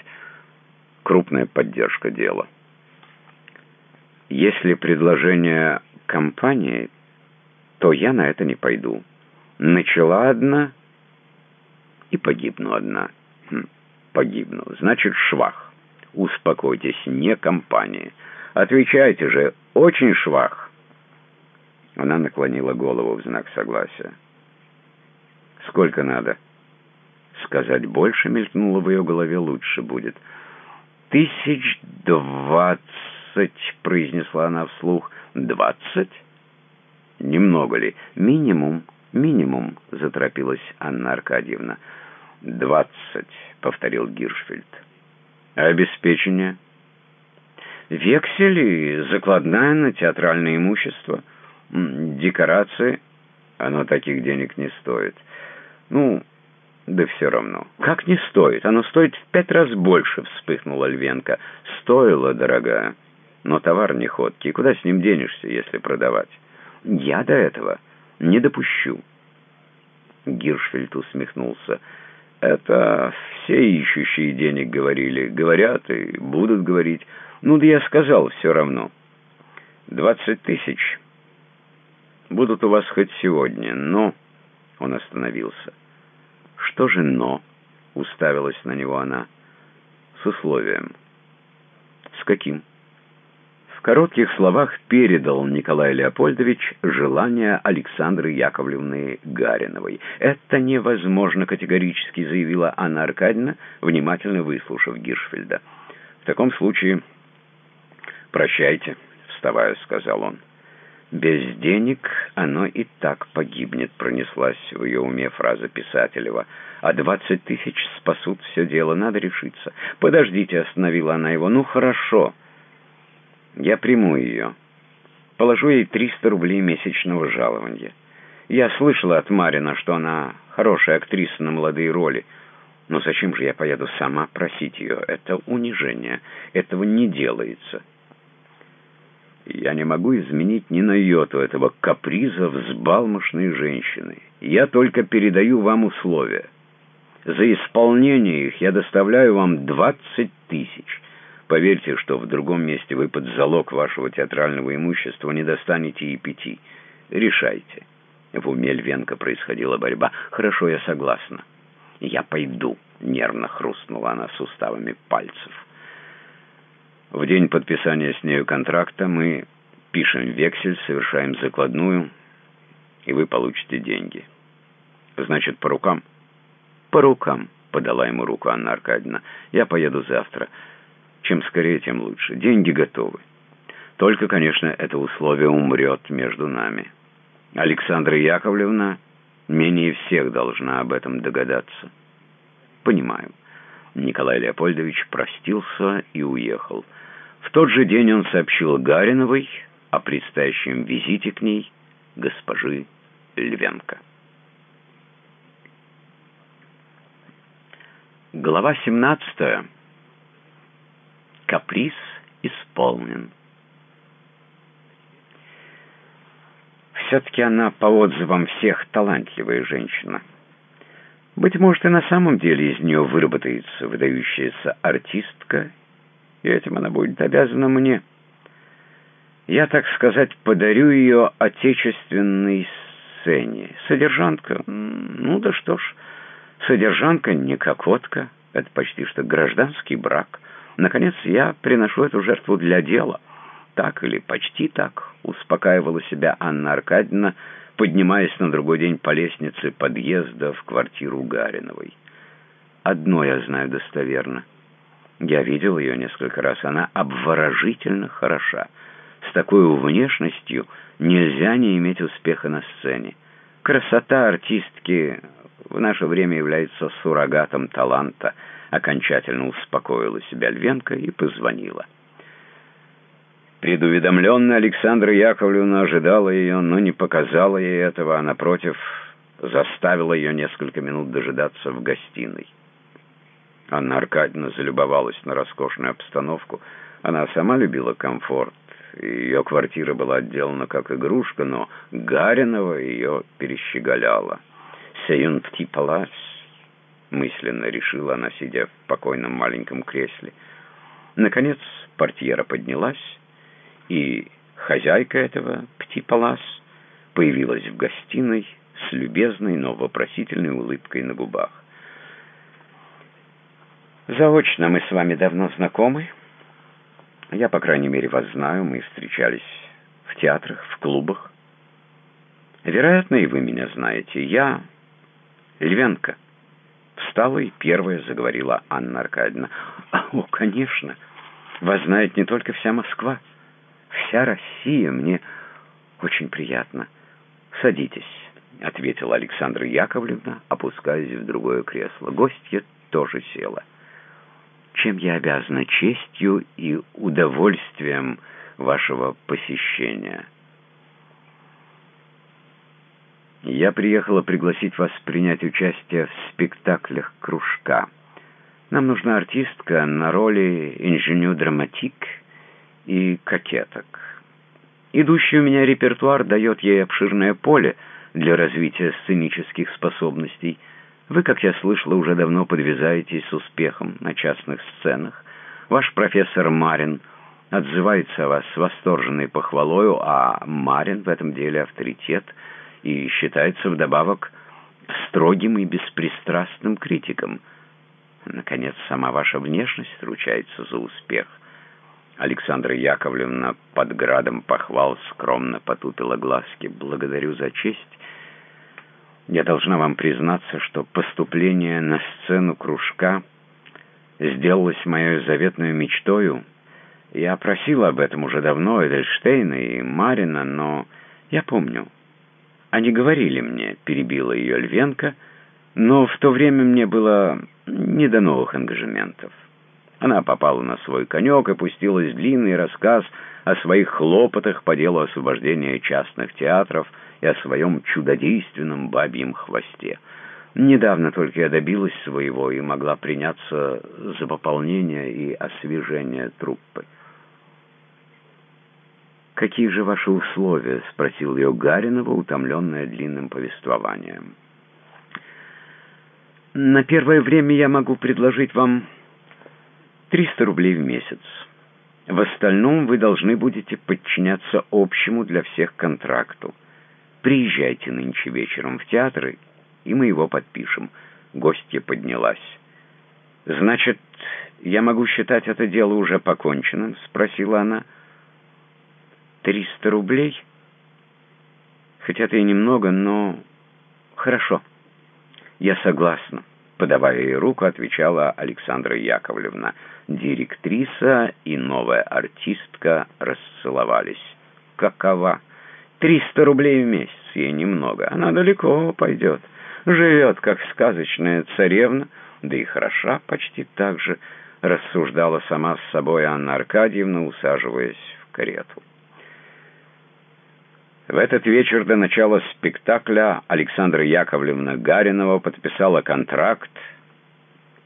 крупная поддержка дела. Если предложение компании, то я на это не пойду. Начала одна и погибну одна. Хм, погибну. Значит, швах. Успокойтесь, не компания. Отвечайте же, очень швах. Она наклонила голову в знак согласия. Сколько надо? Сказать больше мелькнуло в ее голове лучше будет. Тысяч двадцать, произнесла она вслух. Двадцать? Немного ли? Минимум, минимум, заторопилась Анна Аркадьевна. Двадцать, повторил Гиршфельд. А обеспечение? Вексель и закладная на театральное имущество. Декорации? Оно таких денег не стоит. Ну, да все равно. Как не стоит? Оно стоит в пять раз больше, вспыхнула Львенко. Стоило, дорогая. Но товар не ходкий. Куда с ним денешься, если продавать? Я до этого не допущу. Гиршфельд усмехнулся. Это все ищущие денег говорили. Говорят и будут говорить. Ну да я сказал все равно. Двадцать тысяч будут у вас хоть сегодня, но... Он остановился. «Что же «но»?» — уставилась на него она. «С условием». «С каким?» В коротких словах передал Николай Леопольдович желание Александры Яковлевны Гариновой. «Это невозможно», — категорически заявила Анна Аркадьевна, внимательно выслушав Гиршфельда. «В таком случае прощайте», — вставая, сказал он. «Без денег оно и так погибнет», — пронеслась в ее уме фраза Писателева. «А двадцать тысяч спасут все дело, надо решиться». «Подождите», — остановила она его. «Ну, хорошо. Я приму ее. Положу ей триста рублей месячного жалования. Я слышала от Марина, что она хорошая актриса на молодые роли. Но зачем же я поеду сама просить ее? Это унижение. Этого не делается». Я не могу изменить ни на йоту этого каприза взбалмошной женщины. Я только передаю вам условия. За исполнение их я доставляю вам двадцать тысяч. Поверьте, что в другом месте вы под залог вашего театрального имущества не достанете и пяти. Решайте. В уме Львенко происходила борьба. Хорошо, я согласна. Я пойду, нервно хрустнула она суставами пальцев. В день подписания с нею контракта мы пишем вексель, совершаем закладную, и вы получите деньги. Значит, по рукам? По рукам, подала ему руку Анна Аркадьевна. Я поеду завтра. Чем скорее, тем лучше. Деньги готовы. Только, конечно, это условие умрет между нами. Александра Яковлевна менее всех должна об этом догадаться. Понимаю. Николай Леопольдович простился и уехал. В тот же день он сообщил Гариновой о предстоящем визите к ней госпожи Львенко. Глава 17. Каприз исполнен. Все-таки она, по отзывам всех, талантливая женщина. Быть может, и на самом деле из нее выработается выдающаяся артистка, и этим она будет обязана мне. Я, так сказать, подарю ее отечественной сцене. Содержанка, ну да что ж, содержанка не кокотка, это почти что гражданский брак. Наконец, я приношу эту жертву для дела. Так или почти так, успокаивала себя Анна Аркадьевна, поднимаясь на другой день по лестнице подъезда в квартиру Гариновой. Одно я знаю достоверно. Я видел ее несколько раз. Она обворожительно хороша. С такой внешностью нельзя не иметь успеха на сцене. Красота артистки в наше время является суррогатом таланта. Окончательно успокоила себя Львенко и позвонила. Предуведомленная Александра Яковлевна ожидала ее, но не показала ей этого, а, напротив, заставила ее несколько минут дожидаться в гостиной. Анна Аркадьевна залюбовалась на роскошную обстановку. Она сама любила комфорт. Ее квартира была отделана как игрушка, но Гаринова ее перещеголяла. «Сеюн пти палас», — мысленно решила она, сидя в покойном маленьком кресле. Наконец портьера поднялась, и хозяйка этого пти-палас появилась в гостиной с любезной, но вопросительной улыбкой на губах. «Заочно мы с вами давно знакомы. Я, по крайней мере, вас знаю. Мы встречались в театрах, в клубах. Вероятно, и вы меня знаете. Я Львенко». Встала и первая заговорила Анна Аркадьевна. «О, конечно, вас знает не только вся Москва» вся Россия. Мне очень приятно. Садитесь, ответила Александра Яковлевна, опускаясь в другое кресло. Гостья тоже села. Чем я обязана честью и удовольствием вашего посещения? Я приехала пригласить вас принять участие в спектаклях «Кружка». Нам нужна артистка на роли инженю-драматик и кокеток. Идущий у меня репертуар дает ей обширное поле для развития сценических способностей. Вы, как я слышала, уже давно подвязаетесь с успехом на частных сценах. Ваш профессор Марин отзывается о вас с восторженной похвалою, а Марин в этом деле авторитет и считается вдобавок строгим и беспристрастным критиком. Наконец, сама ваша внешность ручается за успех – Александра Яковлевна под градом похвал скромно потупила глазки. «Благодарю за честь. Я должна вам признаться, что поступление на сцену кружка сделалось моей заветной мечтою. Я просила об этом уже давно Эдельштейна и Марина, но я помню. Они говорили мне, перебила ее Львенко, но в то время мне было не до новых ангажементов». Она попала на свой конек и пустилась в длинный рассказ о своих хлопотах по делу освобождения частных театров и о своем чудодейственном бабьем хвосте. Недавно только я добилась своего и могла приняться за пополнение и освежение труппы. «Какие же ваши условия?» — спросил ее Гаринова, утомленная длинным повествованием. «На первое время я могу предложить вам 300 рублей в месяц. В остальном вы должны будете подчиняться общему для всех контракту. Приезжайте нынче вечером в театр, и мы его подпишем. Гостья поднялась. «Значит, я могу считать это дело уже поконченным?» — спросила она. «Триста рублей? Хотя это и немного, но... Хорошо, я согласна». Подавая ей руку, отвечала Александра Яковлевна. Директриса и новая артистка расцеловались. Какова? Триста рублей в месяц, ей немного. Она далеко пойдет. Живет, как сказочная царевна, да и хороша почти так же, рассуждала сама с собой Анна Аркадьевна, усаживаясь в карету. В этот вечер до начала спектакля Александра Яковлевна Гаринова подписала контракт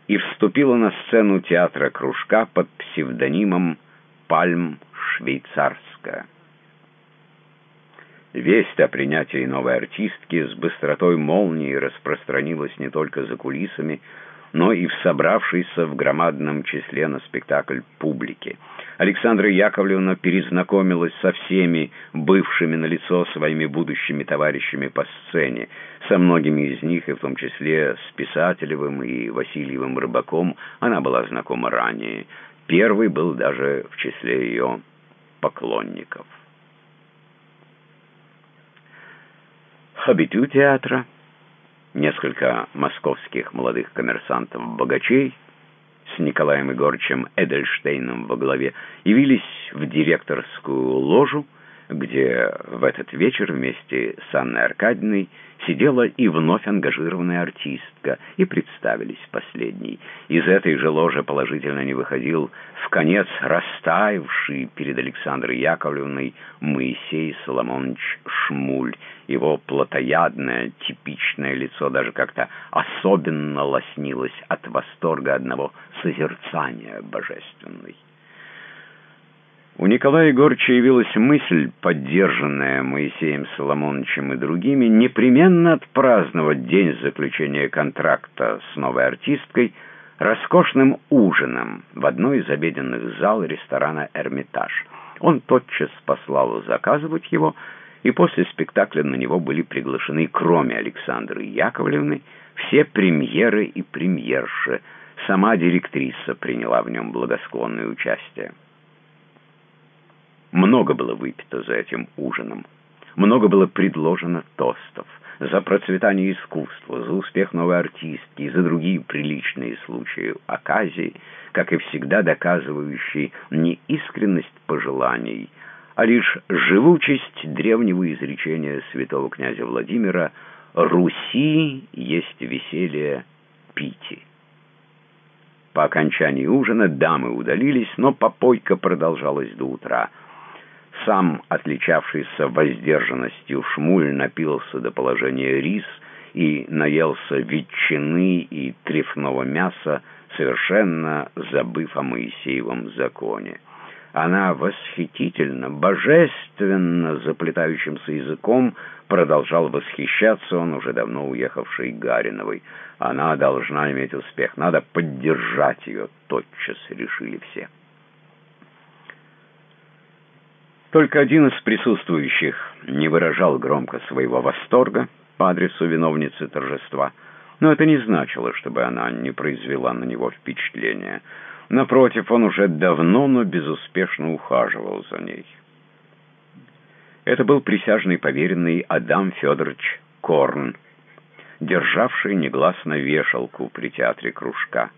и вступила на сцену театра «Кружка» под псевдонимом «Пальм Швейцарская». Весть о принятии новой артистки с быстротой молнии распространилась не только за кулисами, но и в собравшейся в громадном числе на спектакль публике. Александра Яковлевна перезнакомилась со всеми бывшими на лицо своими будущими товарищами по сцене. Со многими из них, и в том числе с Писателевым и Васильевым Рыбаком, она была знакома ранее. Первый был даже в числе ее поклонников. Хабитю театра несколько московских молодых коммерсантов-богачей с Николаем Егорычем Эдельштейном во главе явились в директорскую ложу, где в этот вечер вместе с Анной Аркадьевной сидела и вновь ангажированная артистка, и представились последней. Из этой же ложи положительно не выходил в конец растаявший перед Александрой Яковлевной Моисей Соломонович Шмуль. Его плотоядное, типичное лицо даже как-то особенно лоснилось от восторга одного созерцания божественной. У Николая Егоровича явилась мысль, поддержанная Моисеем Соломоновичем и другими, непременно отпраздновать день заключения контракта с новой артисткой роскошным ужином в одной из обеденных зал ресторана «Эрмитаж». Он тотчас послал заказывать его, и после спектакля на него были приглашены, кроме Александры Яковлевны, все премьеры и премьерши. Сама директриса приняла в нем благосклонное участие. Много было выпито за этим ужином. Много было предложено тостов за процветание искусства, за успех новой артистки за другие приличные случаи оказии, как и всегда доказывающие не искренность пожеланий, а лишь живучесть древнего изречения святого князя Владимира «Руси есть веселье пити». По окончании ужина дамы удалились, но попойка продолжалась до утра — сам, отличавшийся воздержанностью, Шмуль напился до положения рис и наелся ветчины и трефного мяса, совершенно забыв о Моисеевом законе. Она восхитительно, божественно заплетающимся языком продолжал восхищаться он, уже давно уехавшей Гариновой. Она должна иметь успех, надо поддержать ее, тотчас решили все. Только один из присутствующих не выражал громко своего восторга по адресу виновницы торжества, но это не значило, чтобы она не произвела на него впечатления. Напротив, он уже давно, но безуспешно ухаживал за ней. Это был присяжный поверенный Адам Федорович Корн, державший негласно вешалку при театре кружка.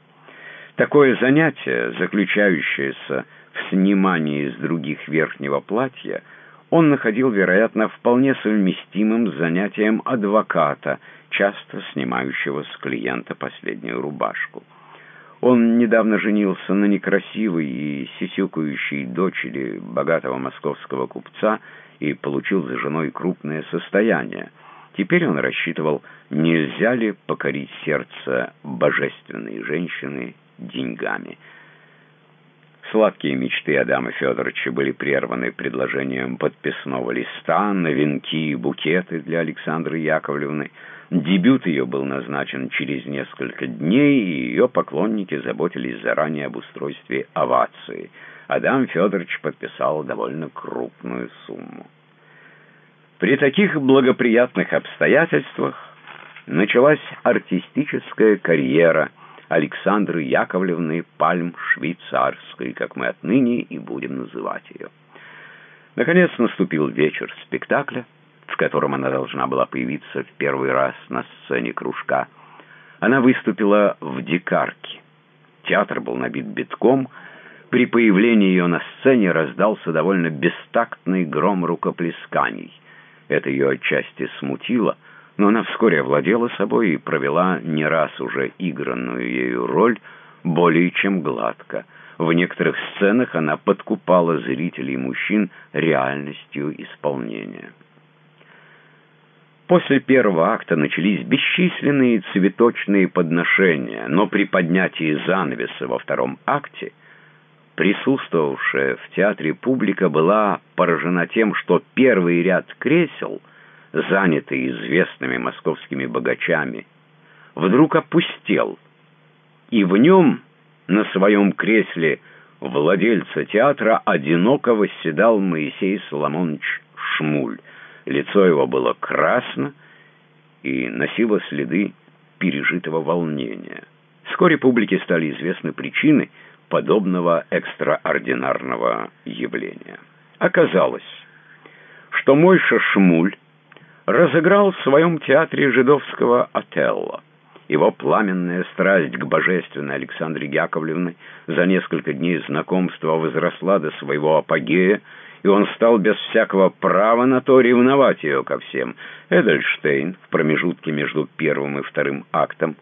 Такое занятие, заключающееся в снимании с других верхнего платья, он находил, вероятно, вполне совместимым с занятием адвоката, часто снимающего с клиента последнюю рубашку. Он недавно женился на некрасивой и сисюкающей дочери богатого московского купца и получил за женой крупное состояние. Теперь он рассчитывал, нельзя ли покорить сердце божественной женщины деньгами – Сладкие мечты Адама Федоровича были прерваны предложением подписного листа на венки и букеты для Александры Яковлевны. Дебют ее был назначен через несколько дней, и ее поклонники заботились заранее об устройстве овации. Адам Федорович подписал довольно крупную сумму. При таких благоприятных обстоятельствах началась артистическая карьера – Александры Яковлевны Пальм-Швейцарской, как мы отныне и будем называть ее. Наконец наступил вечер спектакля, в котором она должна была появиться в первый раз на сцене кружка. Она выступила в «Дикарке». Театр был набит битком. При появлении ее на сцене раздался довольно бестактный гром рукоплесканий. Это ее отчасти смутило — но она вскоре овладела собой и провела не раз уже игранную ею роль более чем гладко. В некоторых сценах она подкупала зрителей мужчин реальностью исполнения. После первого акта начались бесчисленные цветочные подношения, но при поднятии занавеса во втором акте присутствовавшая в театре публика была поражена тем, что первый ряд кресел — занятый известными московскими богачами, вдруг опустел, и в нем, на своем кресле владельца театра, одиноко восседал Моисей Соломонович Шмуль. Лицо его было красно и носило следы пережитого волнения. Вскоре публике стали известны причины подобного экстраординарного явления. Оказалось, что Мойша Шмуль разыграл в своем театре жидовского Отелло. Его пламенная страсть к божественной Александре Яковлевне за несколько дней знакомства возросла до своего апогея, и он стал без всякого права на то ревновать ее ко всем. Эдельштейн в промежутке между первым и вторым актом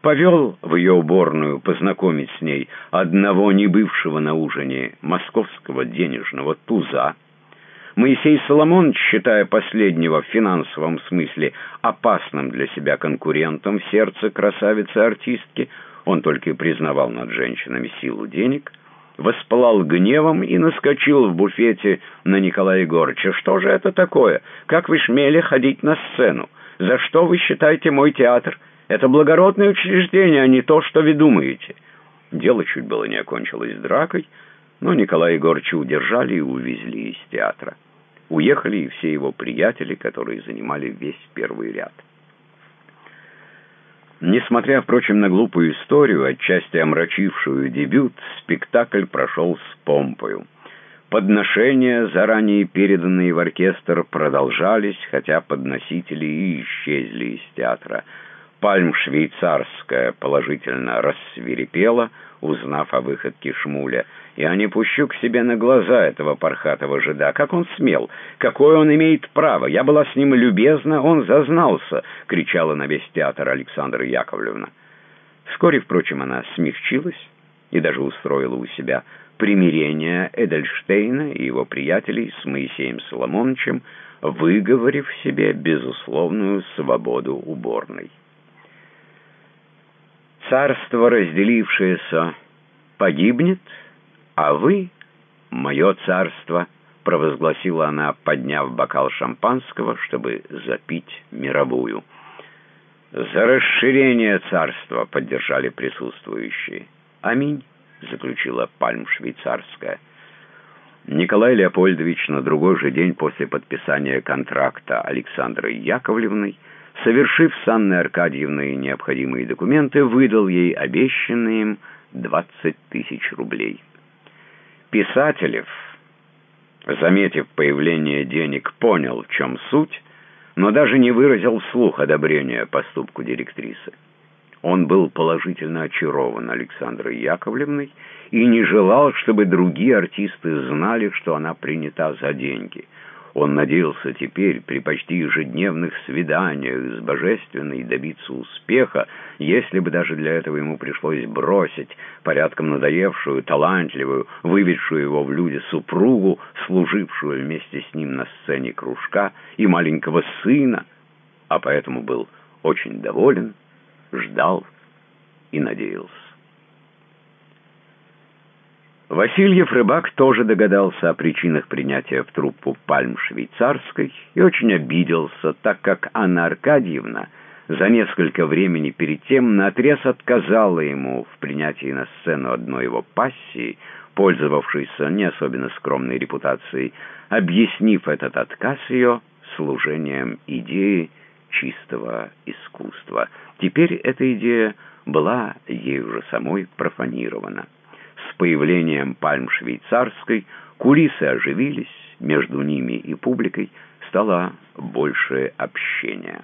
повел в ее уборную познакомить с ней одного не бывшего на ужине московского денежного туза. Моисей Соломонович, считая последнего в финансовом смысле опасным для себя конкурентом в сердце красавицы-артистки, он только и признавал над женщинами силу денег, воспалал гневом и наскочил в буфете на Николая Егорыча. «Что же это такое? Как вы шмели ходить на сцену? За что вы считаете мой театр?» Это благородное учреждение, а не то, что вы думаете. Дело чуть было не окончилось дракой, но Николая Егорыча удержали и увезли из театра. Уехали и все его приятели, которые занимали весь первый ряд. Несмотря, впрочем, на глупую историю, отчасти омрачившую дебют, спектакль прошел с помпою. Подношения, заранее переданные в оркестр, продолжались, хотя подносители и исчезли из театра – Пальм швейцарская положительно рассвирепела, узнав о выходке Шмуля. «Я не пущу к себе на глаза этого пархатого жида. Как он смел? Какое он имеет право? Я была с ним любезна, он зазнался!» — кричала на весь театр Александра Яковлевна. Вскоре, впрочем, она смягчилась и даже устроила у себя примирение Эдельштейна и его приятелей с Моисеем Соломоновичем, выговорив себе безусловную свободу уборной. Царство, разделившееся, погибнет, а вы — мое царство, — провозгласила она, подняв бокал шампанского, чтобы запить мировую. «За расширение царства!» — поддержали присутствующие. «Аминь!» — заключила пальм швейцарская. Николай Леопольдович на другой же день после подписания контракта Александрой Яковлевной совершив с Анной Аркадьевной необходимые документы, выдал ей обещанные им 20 тысяч рублей. Писателев, заметив появление денег, понял, в чем суть, но даже не выразил вслух одобрения поступку директрисы. Он был положительно очарован Александрой Яковлевной и не желал, чтобы другие артисты знали, что она принята за деньги – он надеялся теперь при почти ежедневных свиданиях с Божественной добиться успеха, если бы даже для этого ему пришлось бросить порядком надоевшую, талантливую, выведшую его в люди супругу, служившую вместе с ним на сцене кружка, и маленького сына, а поэтому был очень доволен, ждал и надеялся. Васильев Рыбак тоже догадался о причинах принятия в труппу пальм швейцарской и очень обиделся, так как Анна Аркадьевна за несколько времени перед тем наотрез отказала ему в принятии на сцену одной его пассии, пользовавшейся не особенно скромной репутацией, объяснив этот отказ ее служением идеи чистого искусства. Теперь эта идея была ею же самой профанирована. С появлением пальм швейцарской кулисы оживились, между ними и публикой стало больше общения.